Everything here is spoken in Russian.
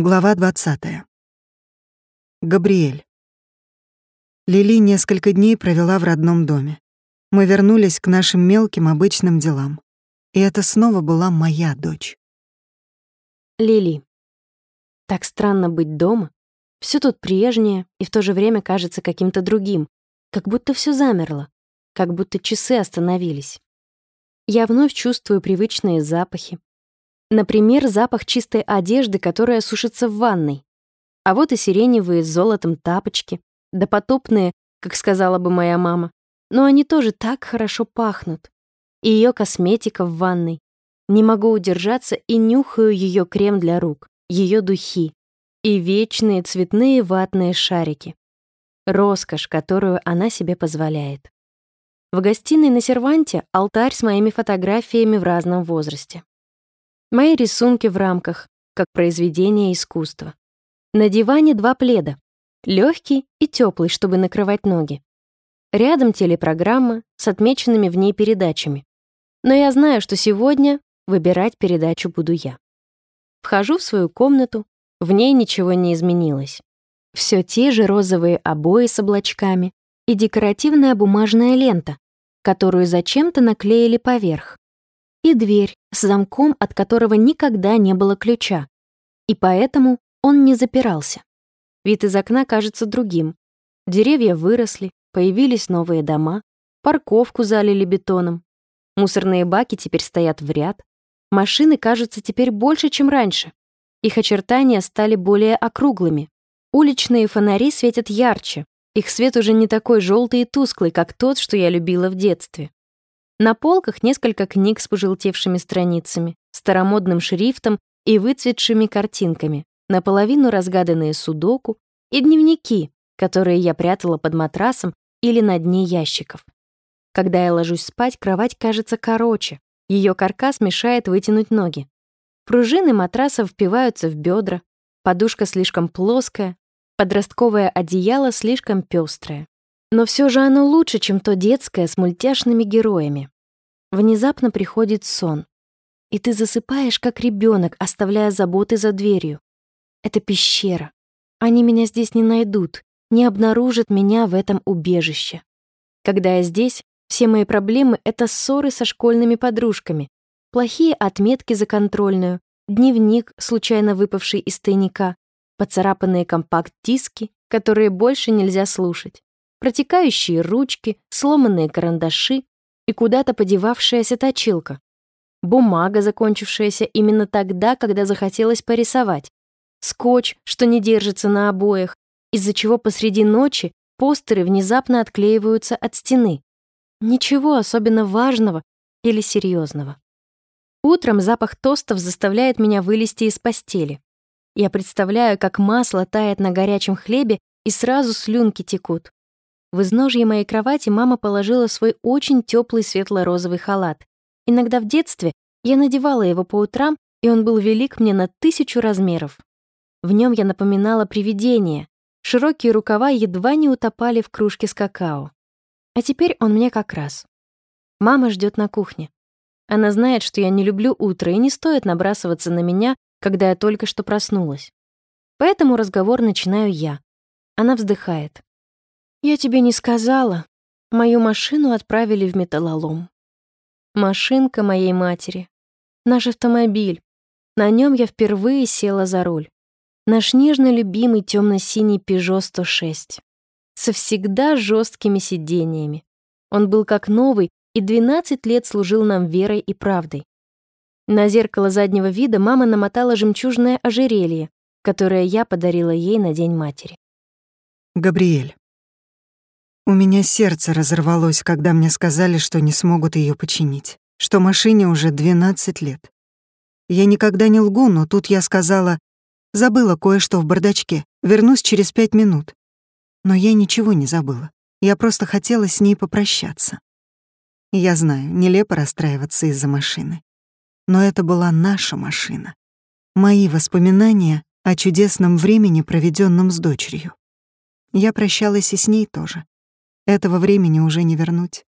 Глава 20. Габриэль. Лили несколько дней провела в родном доме. Мы вернулись к нашим мелким обычным делам. И это снова была моя дочь. Лили. Так странно быть дома. Все тут прежнее и в то же время кажется каким-то другим, как будто все замерло, как будто часы остановились. Я вновь чувствую привычные запахи, Например, запах чистой одежды, которая сушится в ванной. А вот и сиреневые с золотом тапочки, допотопные, как сказала бы моя мама. Но они тоже так хорошо пахнут. И ее косметика в ванной. Не могу удержаться и нюхаю ее крем для рук, ее духи и вечные цветные ватные шарики. Роскошь, которую она себе позволяет. В гостиной на серванте алтарь с моими фотографиями в разном возрасте. Мои рисунки в рамках, как произведение искусства. На диване два пледа. легкий и теплый, чтобы накрывать ноги. Рядом телепрограмма с отмеченными в ней передачами. Но я знаю, что сегодня выбирать передачу буду я. Вхожу в свою комнату, в ней ничего не изменилось. Все те же розовые обои с облачками и декоративная бумажная лента, которую зачем-то наклеили поверх и дверь с замком, от которого никогда не было ключа. И поэтому он не запирался. Вид из окна кажется другим. Деревья выросли, появились новые дома, парковку залили бетоном. Мусорные баки теперь стоят в ряд. Машины кажутся теперь больше, чем раньше. Их очертания стали более округлыми. Уличные фонари светят ярче. Их свет уже не такой желтый и тусклый, как тот, что я любила в детстве. На полках несколько книг с пожелтевшими страницами, старомодным шрифтом и выцветшими картинками, наполовину разгаданные судоку и дневники, которые я прятала под матрасом или на дне ящиков. Когда я ложусь спать, кровать кажется короче, ее каркас мешает вытянуть ноги. Пружины матраса впиваются в бедра, подушка слишком плоская, подростковое одеяло слишком пестрое. Но все же оно лучше, чем то детское с мультяшными героями. Внезапно приходит сон, и ты засыпаешь, как ребенок, оставляя заботы за дверью. Это пещера. Они меня здесь не найдут, не обнаружат меня в этом убежище. Когда я здесь, все мои проблемы — это ссоры со школьными подружками, плохие отметки за контрольную, дневник, случайно выпавший из тайника, поцарапанные компакт-диски, которые больше нельзя слушать протекающие ручки, сломанные карандаши и куда-то подевавшаяся точилка. Бумага, закончившаяся именно тогда, когда захотелось порисовать. Скотч, что не держится на обоях, из-за чего посреди ночи постеры внезапно отклеиваются от стены. Ничего особенно важного или серьезного. Утром запах тостов заставляет меня вылезти из постели. Я представляю, как масло тает на горячем хлебе и сразу слюнки текут. В изножье моей кровати мама положила свой очень теплый светло-розовый халат. Иногда в детстве я надевала его по утрам, и он был велик мне на тысячу размеров. В нем я напоминала привидение. Широкие рукава едва не утопали в кружке с какао. А теперь он мне как раз. Мама ждет на кухне. Она знает, что я не люблю утро, и не стоит набрасываться на меня, когда я только что проснулась. Поэтому разговор начинаю я. Она вздыхает. «Я тебе не сказала. Мою машину отправили в металлолом. Машинка моей матери. Наш автомобиль. На нем я впервые села за руль. Наш нежно любимый темно-синий Peugeot 106. Со всегда жесткими сидениями. Он был как новый и 12 лет служил нам верой и правдой. На зеркало заднего вида мама намотала жемчужное ожерелье, которое я подарила ей на День матери. Габриэль. У меня сердце разорвалось, когда мне сказали, что не смогут ее починить, что машине уже 12 лет. Я никогда не лгу, но тут я сказала, забыла кое-что в бардачке, вернусь через пять минут. Но я ничего не забыла. Я просто хотела с ней попрощаться. Я знаю, нелепо расстраиваться из-за машины. Но это была наша машина. Мои воспоминания о чудесном времени, проведенном с дочерью. Я прощалась и с ней тоже. Этого времени уже не вернуть.